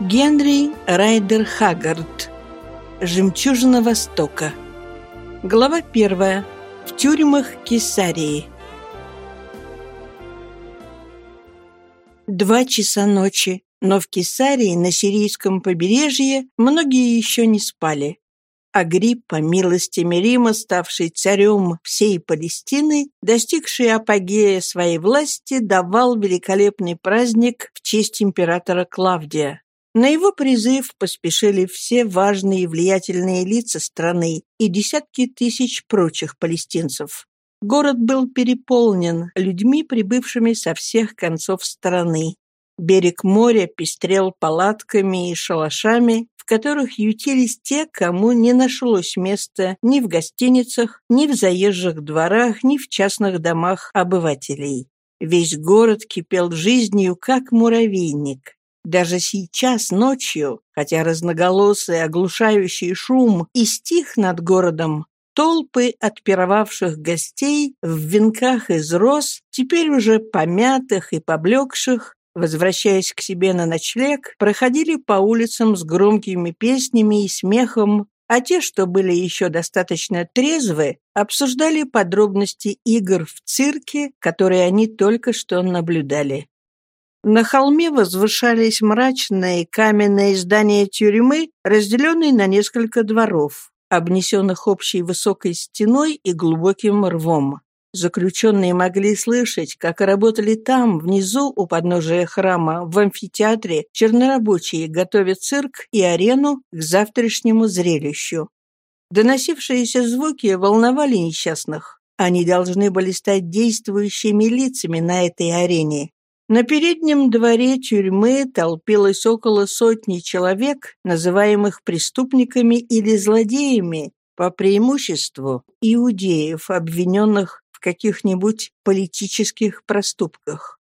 Генри Райдер Хаггард. Жемчужина Востока. Глава первая. В тюрьмах Кесарии. Два часа ночи, но в Кесарии на сирийском побережье многие еще не спали. Агриппа, милостями Рима, ставший царем всей Палестины, достигший апогея своей власти, давал великолепный праздник в честь императора Клавдия. На его призыв поспешили все важные и влиятельные лица страны и десятки тысяч прочих палестинцев. Город был переполнен людьми, прибывшими со всех концов страны. Берег моря пестрел палатками и шалашами, в которых ютились те, кому не нашлось места ни в гостиницах, ни в заезжих дворах, ни в частных домах обывателей. Весь город кипел жизнью, как муравейник. Даже сейчас, ночью, хотя разноголосый оглушающий шум и стих над городом, толпы отпировавших гостей в венках из роз, теперь уже помятых и поблекших, возвращаясь к себе на ночлег, проходили по улицам с громкими песнями и смехом, а те, что были еще достаточно трезвы, обсуждали подробности игр в цирке, которые они только что наблюдали. На холме возвышались мрачные каменные здания тюрьмы, разделенные на несколько дворов, обнесенных общей высокой стеной и глубоким рвом. Заключенные могли слышать, как работали там, внизу, у подножия храма, в амфитеатре, чернорабочие готовят цирк и арену к завтрашнему зрелищу. Доносившиеся звуки волновали несчастных. Они должны были стать действующими лицами на этой арене. На переднем дворе тюрьмы толпилось около сотни человек, называемых преступниками или злодеями, по преимуществу иудеев, обвиненных в каких-нибудь политических проступках.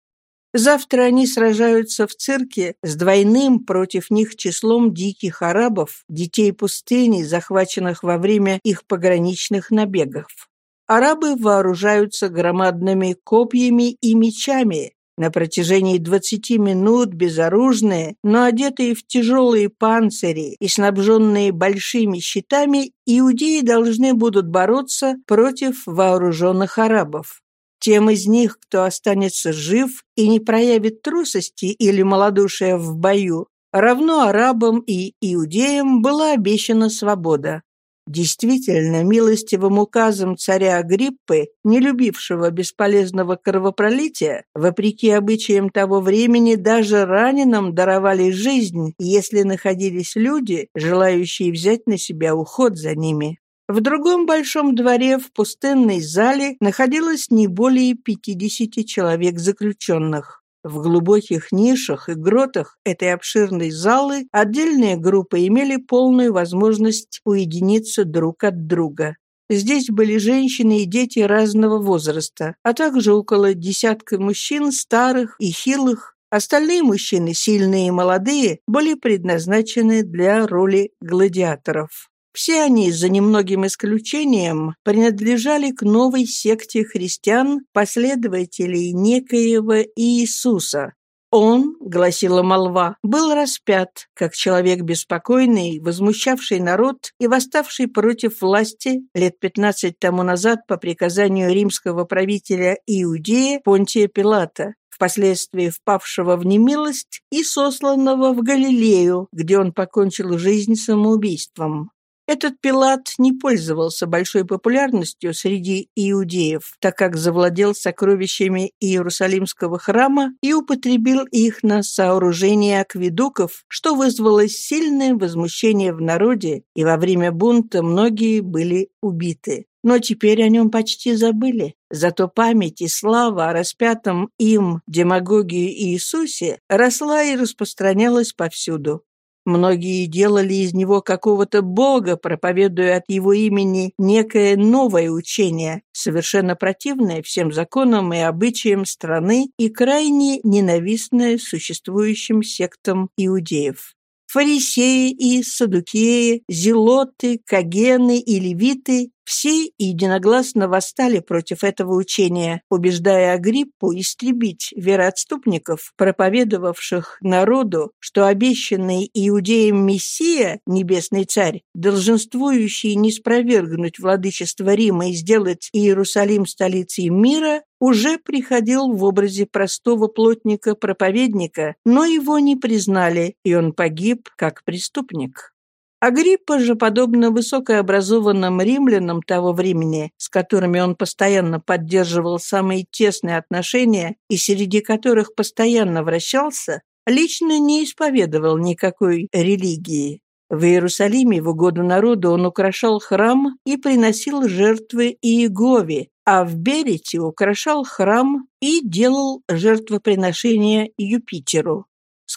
Завтра они сражаются в цирке с двойным против них числом диких арабов, детей пустыни, захваченных во время их пограничных набегов. Арабы вооружаются громадными копьями и мечами, на протяжении 20 минут безоружные, но одетые в тяжелые панцири и снабженные большими щитами, иудеи должны будут бороться против вооруженных арабов. Тем из них, кто останется жив и не проявит трусости или малодушия в бою, равно арабам и иудеям была обещана свобода. Действительно, милостивым указом царя Агриппы, не любившего бесполезного кровопролития, вопреки обычаям того времени, даже раненым даровали жизнь, если находились люди, желающие взять на себя уход за ними. В другом большом дворе в пустынной зале находилось не более 50 человек заключенных. В глубоких нишах и гротах этой обширной залы отдельные группы имели полную возможность уединиться друг от друга. Здесь были женщины и дети разного возраста, а также около десятка мужчин старых и хилых. Остальные мужчины, сильные и молодые, были предназначены для роли гладиаторов. Все они, за немногим исключением, принадлежали к новой секте христиан, последователей некоего Иисуса. Он, гласила молва, был распят, как человек беспокойный, возмущавший народ и восставший против власти лет пятнадцать тому назад по приказанию римского правителя Иудея Понтия Пилата, впоследствии впавшего в немилость и сосланного в Галилею, где он покончил жизнь самоубийством. Этот Пилат не пользовался большой популярностью среди иудеев, так как завладел сокровищами Иерусалимского храма и употребил их на сооружение акведуков, что вызвало сильное возмущение в народе, и во время бунта многие были убиты. Но теперь о нем почти забыли. Зато память и слава о распятом им демагогии Иисусе росла и распространялась повсюду. Многие делали из него какого-то бога, проповедуя от его имени некое новое учение, совершенно противное всем законам и обычаям страны и крайне ненавистное существующим сектам иудеев. Фарисеи и садукеи, зелоты, кагены и левиты Все единогласно восстали против этого учения, убеждая Агриппу истребить вероотступников, проповедовавших народу, что обещанный иудеям Мессия, небесный царь, долженствующий не спровергнуть владычество Рима и сделать Иерусалим столицей мира, уже приходил в образе простого плотника-проповедника, но его не признали, и он погиб как преступник. Агриппа же, подобно высокообразованным римлянам того времени, с которыми он постоянно поддерживал самые тесные отношения и среди которых постоянно вращался, лично не исповедовал никакой религии. В Иерусалиме в угоду народу он украшал храм и приносил жертвы Иегове, а в Берете украшал храм и делал жертвоприношения Юпитеру.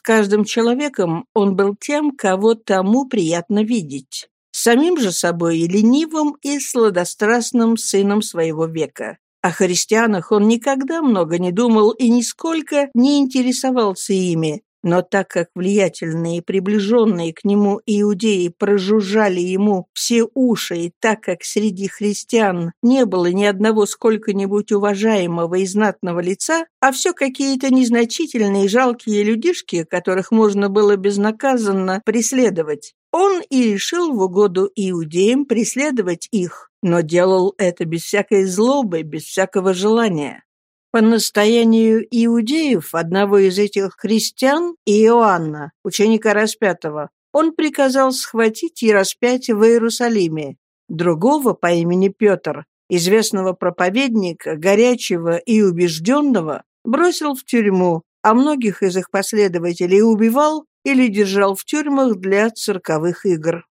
Каждым человеком он был тем, кого тому приятно видеть. Самим же собой ленивым и сладострастным сыном своего века. О христианах он никогда много не думал и нисколько не интересовался ими, но так как влиятельные и приближенные к нему иудеи прожужжали ему все уши, и так как среди христиан не было ни одного сколько-нибудь уважаемого и знатного лица, а все какие-то незначительные жалкие людишки, которых можно было безнаказанно преследовать, он и решил в угоду иудеям преследовать их, но делал это без всякой злобы, без всякого желания. По настоянию иудеев, одного из этих христиан, Иоанна, ученика распятого, он приказал схватить и распять в Иерусалиме. Другого по имени Петр, известного проповедника, горячего и убежденного, бросил в тюрьму, а многих из их последователей убивал или держал в тюрьмах для цирковых игр.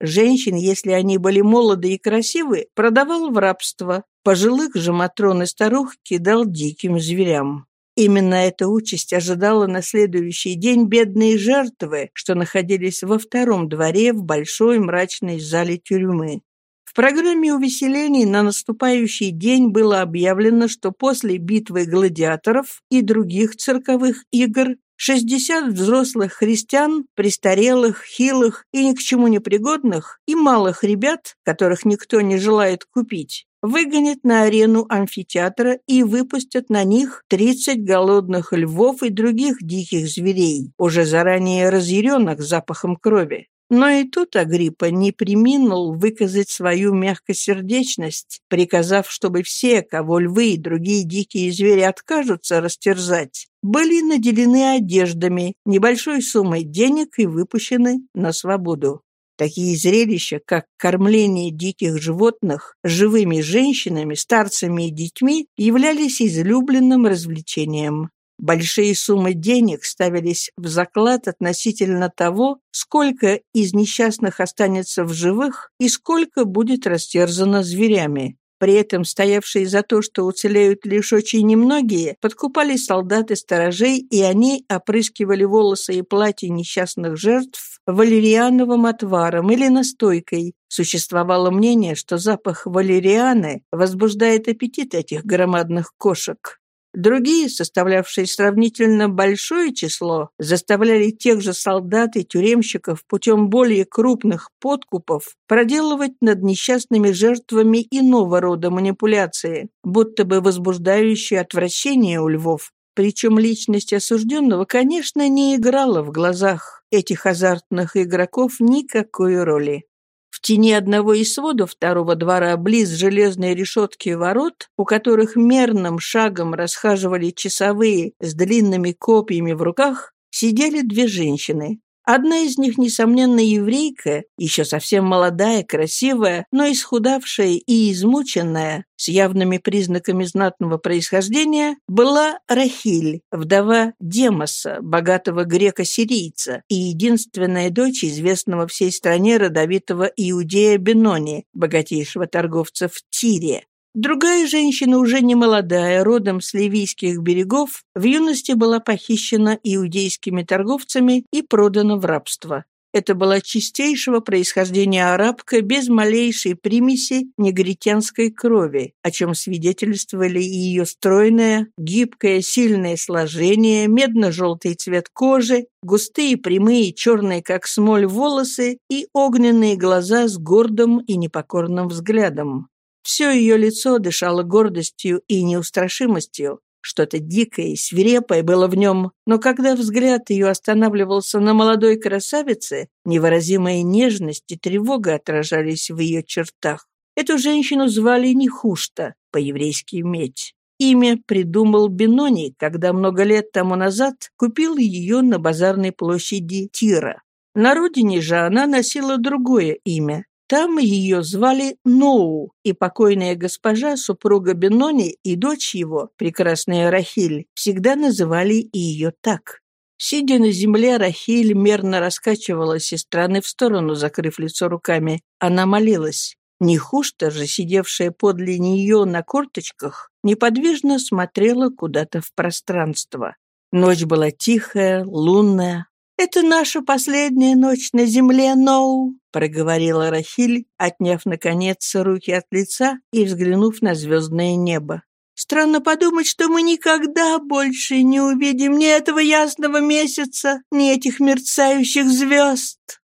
Женщин, если они были молоды и красивы, продавал в рабство, Пожилых же Матрон и старух кидал диким зверям. Именно эта участь ожидала на следующий день бедные жертвы, что находились во втором дворе в большой мрачной зале тюрьмы. В программе увеселений на наступающий день было объявлено, что после битвы гладиаторов и других цирковых игр 60 взрослых христиан, престарелых, хилых и ни к чему не пригодных, и малых ребят, которых никто не желает купить, выгонят на арену амфитеатра и выпустят на них 30 голодных львов и других диких зверей, уже заранее разъяренных запахом крови. Но и тут Агриппа не приминул выказать свою мягкосердечность, приказав, чтобы все, кого львы и другие дикие звери откажутся растерзать, были наделены одеждами, небольшой суммой денег и выпущены на свободу. Такие зрелища, как кормление диких животных живыми женщинами, старцами и детьми, являлись излюбленным развлечением. Большие суммы денег ставились в заклад относительно того, сколько из несчастных останется в живых и сколько будет растерзано зверями. При этом стоявшие за то, что уцелеют лишь очень немногие, подкупали солдаты сторожей, и они опрыскивали волосы и платья несчастных жертв валериановым отваром или настойкой. Существовало мнение, что запах валерианы возбуждает аппетит этих громадных кошек. Другие, составлявшие сравнительно большое число, заставляли тех же солдат и тюремщиков путем более крупных подкупов проделывать над несчастными жертвами иного рода манипуляции, будто бы возбуждающие отвращение у львов. Причем личность осужденного, конечно, не играла в глазах этих азартных игроков никакой роли. В тени одного из сводов второго двора, близ железной решетки ворот, у которых мерным шагом расхаживали часовые с длинными копьями в руках, сидели две женщины. Одна из них, несомненно, еврейка, еще совсем молодая, красивая, но исхудавшая и измученная, с явными признаками знатного происхождения, была Рахиль, вдова Демоса, богатого грека-сирийца, и единственная дочь известного всей стране родовитого иудея Бенони, богатейшего торговца в Тире. Другая женщина, уже не молодая, родом с ливийских берегов, в юности была похищена иудейскими торговцами и продана в рабство. Это была чистейшего происхождения арабка без малейшей примеси негритянской крови, о чем свидетельствовали и ее стройное, гибкое, сильное сложение, медно-желтый цвет кожи, густые, прямые, черные, как смоль, волосы и огненные глаза с гордым и непокорным взглядом. Все ее лицо дышало гордостью и неустрашимостью, что-то дикое и свирепое было в нем, но когда взгляд ее останавливался на молодой красавице, невыразимая нежность и тревога отражались в ее чертах. Эту женщину звали Нехушта, по-еврейски «медь». Имя придумал Бенони, когда много лет тому назад купил ее на базарной площади Тира. На родине же она носила другое имя там ее звали Ноу, и покойная госпожа, супруга Бенони и дочь его, прекрасная Рахиль, всегда называли ее так. Сидя на земле, Рахиль мерно раскачивалась из стороны в сторону, закрыв лицо руками. Она молилась. Нехушта же, сидевшая подле нее на корточках, неподвижно смотрела куда-то в пространство. Ночь была тихая, лунная, «Это наша последняя ночь на земле, Ноу», — проговорила Рахиль, отняв, наконец, руки от лица и взглянув на звездное небо. «Странно подумать, что мы никогда больше не увидим ни этого ясного месяца, ни этих мерцающих звезд».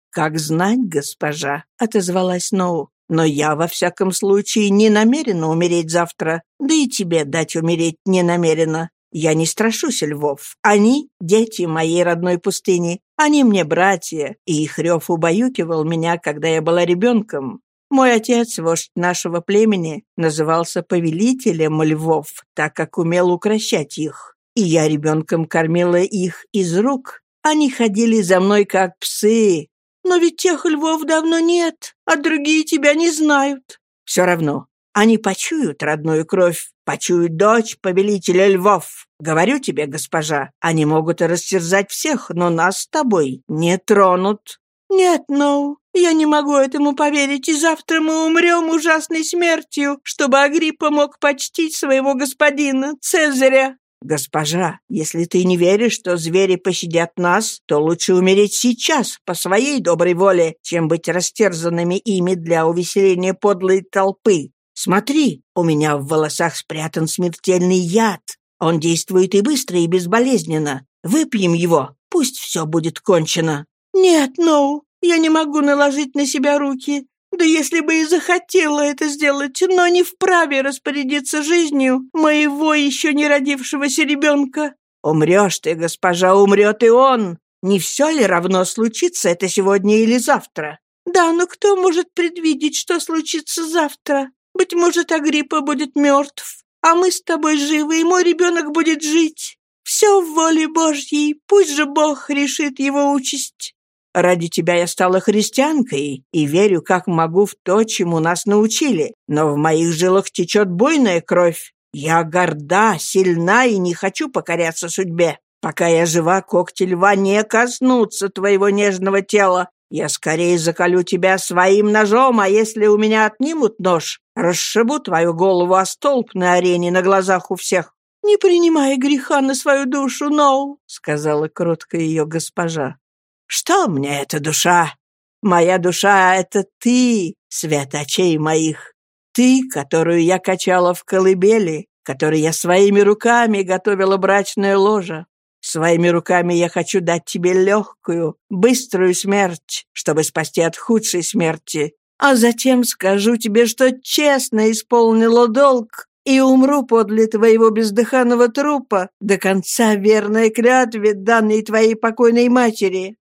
«Как знать, госпожа», — отозвалась Ноу. «Но я, во всяком случае, не намерена умереть завтра, да и тебе дать умереть не намерена. Я не страшусь львов. Они — дети моей родной пустыни. Они мне братья, и их рев убаюкивал меня, когда я была ребенком. Мой отец, вождь нашего племени, назывался повелителем львов, так как умел укращать их. И я ребенком кормила их из рук. Они ходили за мной, как псы. Но ведь тех львов давно нет, а другие тебя не знают. Все равно, они почуют родную кровь, почуют дочь повелителя львов. Говорю тебе, госпожа, они могут растерзать всех, но нас с тобой не тронут». «Нет, Ноу, я не могу этому поверить, и завтра мы умрем ужасной смертью, чтобы Агриппа мог почтить своего господина, Цезаря». «Госпожа, если ты не веришь, что звери пощадят нас, то лучше умереть сейчас, по своей доброй воле, чем быть растерзанными ими для увеселения подлой толпы. Смотри, у меня в волосах спрятан смертельный яд. Он действует и быстро, и безболезненно. Выпьем его, пусть все будет кончено». «Нет, Ноу, я не могу наложить на себя руки. Да если бы и захотела это сделать, но не вправе распорядиться жизнью моего еще не родившегося ребенка». «Умрешь ты, госпожа, умрет и он. Не все ли равно случится это сегодня или завтра?» «Да, но кто может предвидеть, что случится завтра? Быть может, Агриппа будет мертв, а мы с тобой живы, и мой ребенок будет жить. Все в воле Божьей, пусть же Бог решит его участь. Ради тебя я стала христианкой и верю, как могу, в то, чему нас научили. Но в моих жилах течет буйная кровь. Я горда, сильна и не хочу покоряться судьбе. Пока я жива, когти льва не коснутся твоего нежного тела, я скорее заколю тебя своим ножом, а если у меня отнимут нож, расшибу твою голову о столб на арене на глазах у всех. «Не принимай греха на свою душу, Ноу», — сказала кротко ее госпожа. «Что мне эта душа? Моя душа — это ты, свет очей моих. Ты, которую я качала в колыбели, которой я своими руками готовила брачное ложе. Своими руками я хочу дать тебе легкую, быструю смерть, чтобы спасти от худшей смерти. А затем скажу тебе, что честно исполнила долг и умру подле твоего бездыханного трупа до конца верной клятве, данной твоей покойной матери.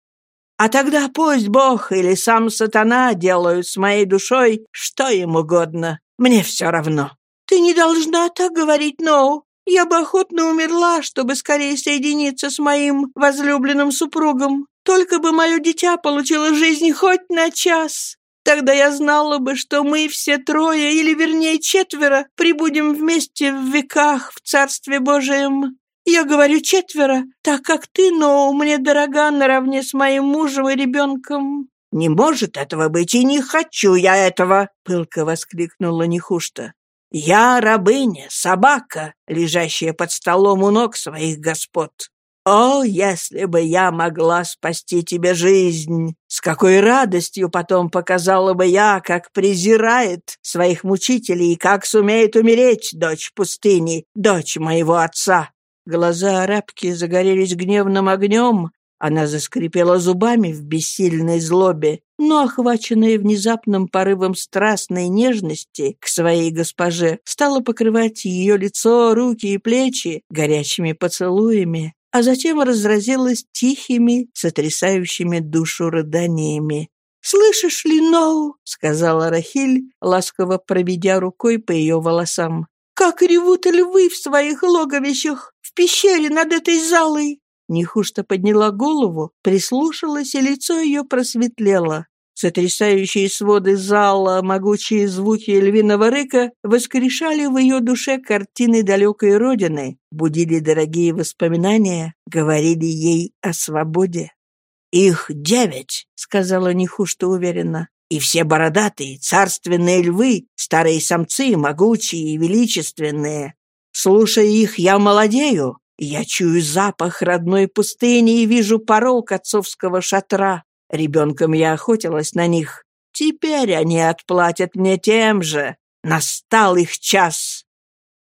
А тогда пусть Бог или сам сатана делают с моей душой что им угодно. Мне все равно. Ты не должна так говорить, Ноу. Я бы охотно умерла, чтобы скорее соединиться с моим возлюбленным супругом. Только бы мое дитя получило жизнь хоть на час. Тогда я знала бы, что мы все трое, или вернее четверо, прибудем вместе в веках в Царстве Божием. Я говорю четверо, так как ты, но мне дорога наравне с моим мужем и ребенком». «Не может этого быть, и не хочу я этого!» — пылко воскликнула Нехушта. Я рабыня, собака, лежащая под столом у ног своих господ. «О, если бы я могла спасти тебе жизнь! С какой радостью потом показала бы я, как презирает своих мучителей и как сумеет умереть дочь пустыни, дочь моего отца!» Глаза арабки загорелись гневным огнем, она заскрипела зубами в бессильной злобе, но, охваченная внезапным порывом страстной нежности к своей госпоже, стала покрывать ее лицо, руки и плечи горячими поцелуями, а затем разразилась тихими, сотрясающими душу рыданиями. «Слышишь ли, Ноу?» — сказала Рахиль, ласково проведя рукой по ее волосам. «Как ревут львы в своих логовищах в пещере над этой залой!» Нехушто подняла голову, прислушалась, и лицо ее просветлело. Сотрясающие своды зала, могучие звуки львиного рыка воскрешали в ее душе картины далекой родины, будили дорогие воспоминания, говорили ей о свободе. «Их девять», — сказала Нехушта уверенно, «и все бородатые, царственные львы, старые самцы, могучие и величественные. Слушая их, я молодею, я чую запах родной пустыни и вижу порог отцовского шатра. Ребенком я охотилась на них. Теперь они отплатят мне тем же. Настал их час.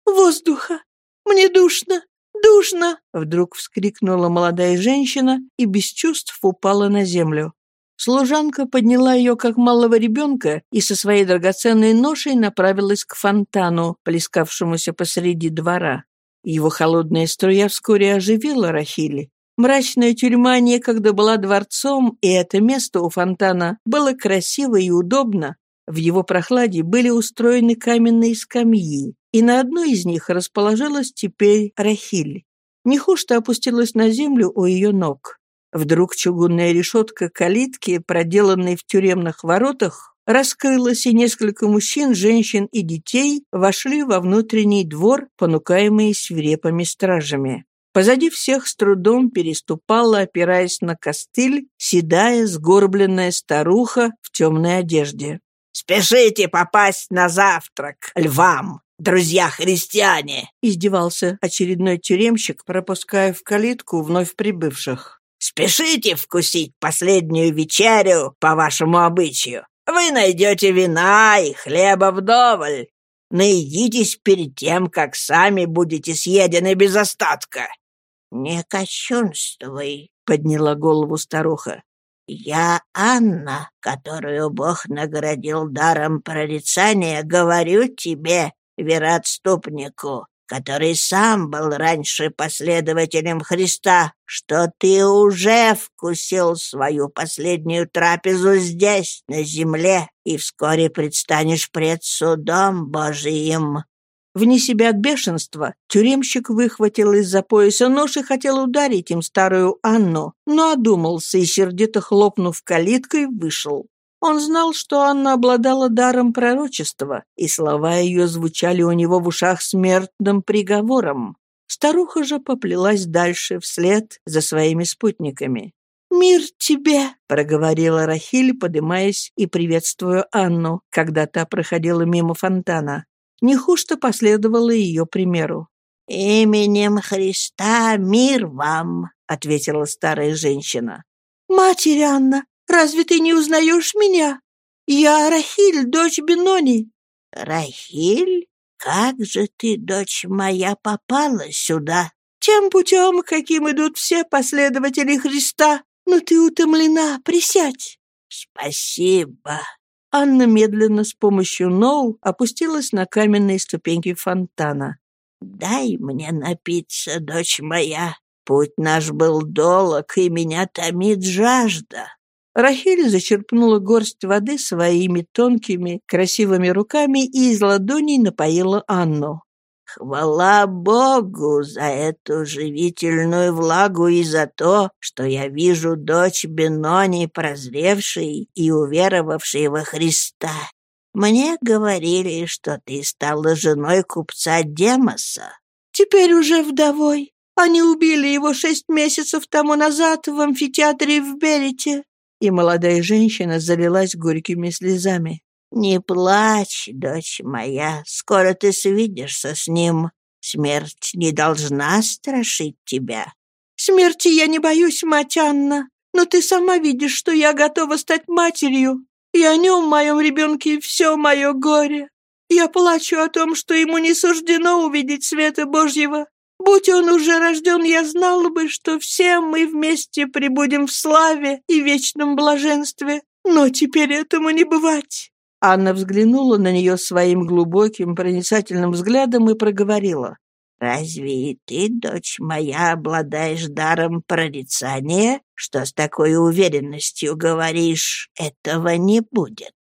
«Воздуха! Мне душно! Душно!» Вдруг вскрикнула молодая женщина и без чувств упала на землю. Служанка подняла ее, как малого ребенка, и со своей драгоценной ношей направилась к фонтану, плескавшемуся посреди двора. Его холодная струя вскоре оживила Рахили. Мрачная тюрьма некогда была дворцом, и это место у фонтана было красиво и удобно. В его прохладе были устроены каменные скамьи, и на одной из них расположилась теперь Рахиль. Нехушто опустилась на землю у ее ног. Вдруг чугунная решетка калитки, проделанной в тюремных воротах, раскрылась, и несколько мужчин, женщин и детей вошли во внутренний двор, понукаемые свирепыми стражами. Позади всех с трудом переступала, опираясь на костыль, седая, сгорбленная старуха в темной одежде. «Спешите попасть на завтрак львам, друзья-христиане!» издевался очередной тюремщик, пропуская в калитку вновь прибывших. «Спешите вкусить последнюю вечерю по вашему обычаю. Вы найдете вина и хлеба вдоволь. Наедитесь перед тем, как сами будете съедены без остатка». «Не кощунствуй», — подняла голову старуха. «Я Анна, которую Бог наградил даром прорицания, говорю тебе, вероотступнику, который сам был раньше последователем Христа, что ты уже вкусил свою последнюю трапезу здесь, на земле, и вскоре предстанешь пред судом Божиим». Вне себя от бешенства, тюремщик выхватил из-за пояса нож и хотел ударить им старую Анну, но одумался и, сердито хлопнув калиткой, вышел. Он знал, что Анна обладала даром пророчества, и слова ее звучали у него в ушах смертным приговором. Старуха же поплелась дальше вслед за своими спутниками. «Мир тебе!» — проговорила Рахиль, подымаясь и приветствуя Анну, когда та проходила мимо фонтана. Нехушто последовала ее примеру. «Именем Христа мир вам!» — ответила старая женщина. «Матерь Анна, Разве ты не узнаешь меня? Я Рахиль, дочь Бенони». «Рахиль? Как же ты, дочь моя, попала сюда?» «Тем путем, каким идут все последователи Христа. Но ты утомлена, присядь». «Спасибо». Анна медленно с помощью Ноу опустилась на каменные ступеньки фонтана. «Дай мне напиться, дочь моя. Путь наш был долг, и меня томит жажда». Рахиль зачерпнула горсть воды своими тонкими, красивыми руками и из ладоней напоила Анну. «Хвала Богу за эту живительную влагу и за то, что я вижу дочь Бенони, прозревшей и уверовавшей во Христа. Мне говорили, что ты стала женой купца Демоса. Теперь уже вдовой. Они убили его шесть месяцев тому назад в амфитеатре в Берете и молодая женщина залилась горькими слезами. «Не плачь, дочь моя, скоро ты свидишься с ним. Смерть не должна страшить тебя. Смерти я не боюсь, мать Анна, но ты сама видишь, что я готова стать матерью, и о нем, моем ребенке, все мое горе. Я плачу о том, что ему не суждено увидеть света Божьего. Будь он уже рожден, я знала бы, что все мы вместе прибудем в славе и вечном блаженстве. Но теперь этому не бывать». Анна взглянула на нее своим глубоким, проницательным взглядом и проговорила. «Разве и ты, дочь моя, обладаешь даром прорицания, что с такой уверенностью говоришь, этого не будет?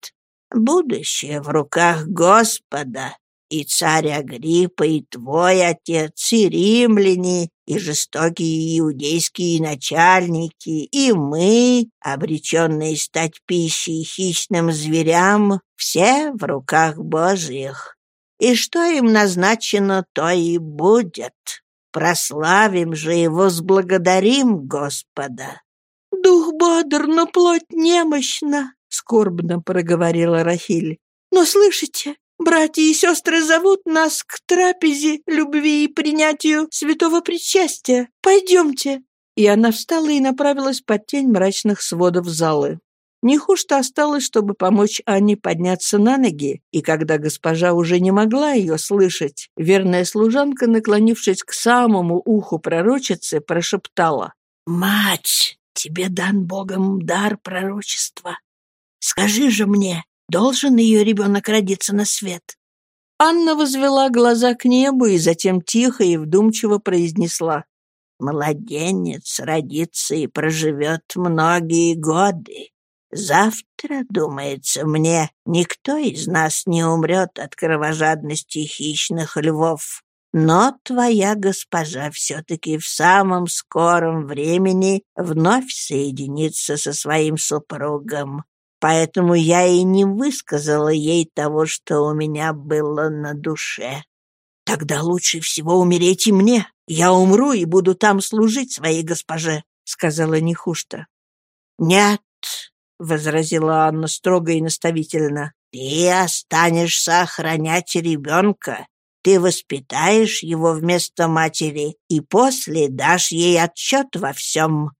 Будущее в руках Господа, и царь Агриппа, и твой отец, и римляне, и жестокие иудейские начальники, и мы, обреченные стать пищей хищным зверям, все в руках Божьих. И что им назначено, то и будет. Прославим же и возблагодарим Господа. «Дух бодр, но плоть немощна», — скорбно проговорила Рахиль. «Но слышите, братья и сестры зовут нас к трапезе, любви и принятию святого причастия. Пойдемте». И она встала и направилась под тень мрачных сводов залы. Нехушта осталось, чтобы помочь Анне подняться на ноги, и когда госпожа уже не могла ее слышать, верная служанка, наклонившись к самому уху пророчицы, прошептала «Мать!» тебе дан Богом дар пророчества. Скажи же мне, должен ее ребенок родиться на свет?» Анна возвела глаза к небу и затем тихо и вдумчиво произнесла. «Младенец родится и проживет многие годы. Завтра, думается мне, никто из нас не умрет от кровожадности хищных львов. Но твоя госпожа все-таки в самом скором времени вновь соединится со своим супругом. Поэтому я и не высказала ей того, что у меня было на душе. Тогда лучше всего умереть и мне. Я умру и буду там служить своей госпоже, — сказала Нехушта. Нет, — возразила Анна строго и наставительно, — ты останешься охранять ребенка, ты воспитаешь его вместо матери и после дашь ей отчет во всем.